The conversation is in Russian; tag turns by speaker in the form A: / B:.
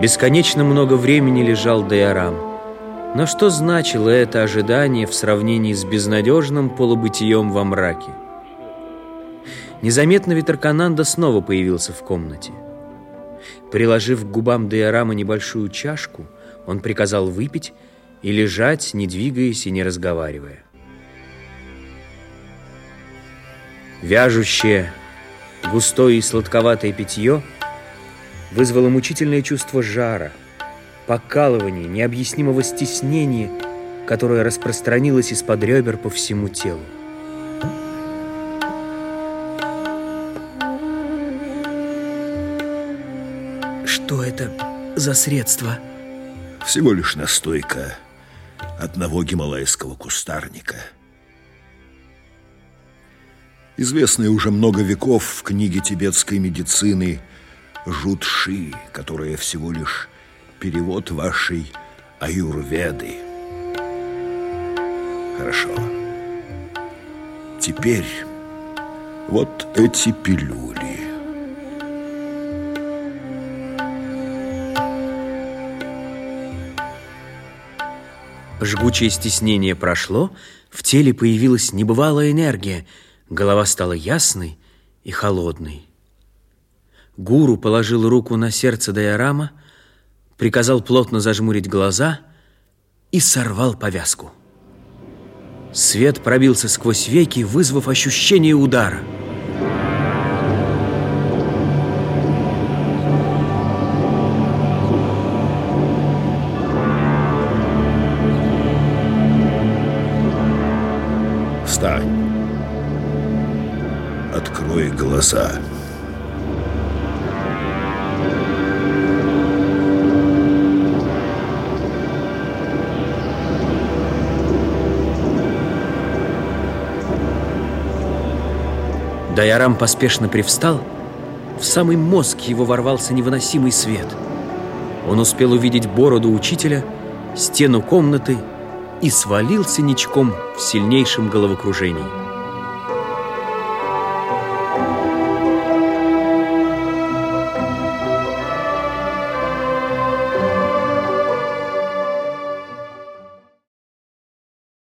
A: Бесконечно много времени лежал Дайорам. Но что значило это ожидание в сравнении с безнадежным полубытием во мраке? Незаметно Витеркананда снова появился в комнате. Приложив к губам Дайорама небольшую чашку, он приказал выпить и лежать, не двигаясь и не разговаривая. Вяжущее, густое и сладковатое питье вызвало мучительное чувство жара, покалывания, необъяснимого стеснения, которое распространилось из-под ребер по всему телу.
B: Что это за средство?
C: Всего лишь настойка одного гималайского кустарника. Известная уже много веков в книге тибетской медицины Жутши, которая всего лишь перевод вашей аюрведы. Хорошо. Теперь вот эти пилюли.
A: Жгучее стеснение прошло, в теле появилась небывалая энергия, голова стала ясной и холодной. Гуру положил руку на сердце Дайорама, приказал плотно зажмурить глаза и сорвал повязку. Свет пробился сквозь веки, вызвав ощущение удара –
C: Встань. Открой глаза.
A: Даярам поспешно привстал. В самый мозг его ворвался невыносимый свет. Он успел увидеть бороду учителя, стену комнаты и свалился ничком в сильнейшем головокружении.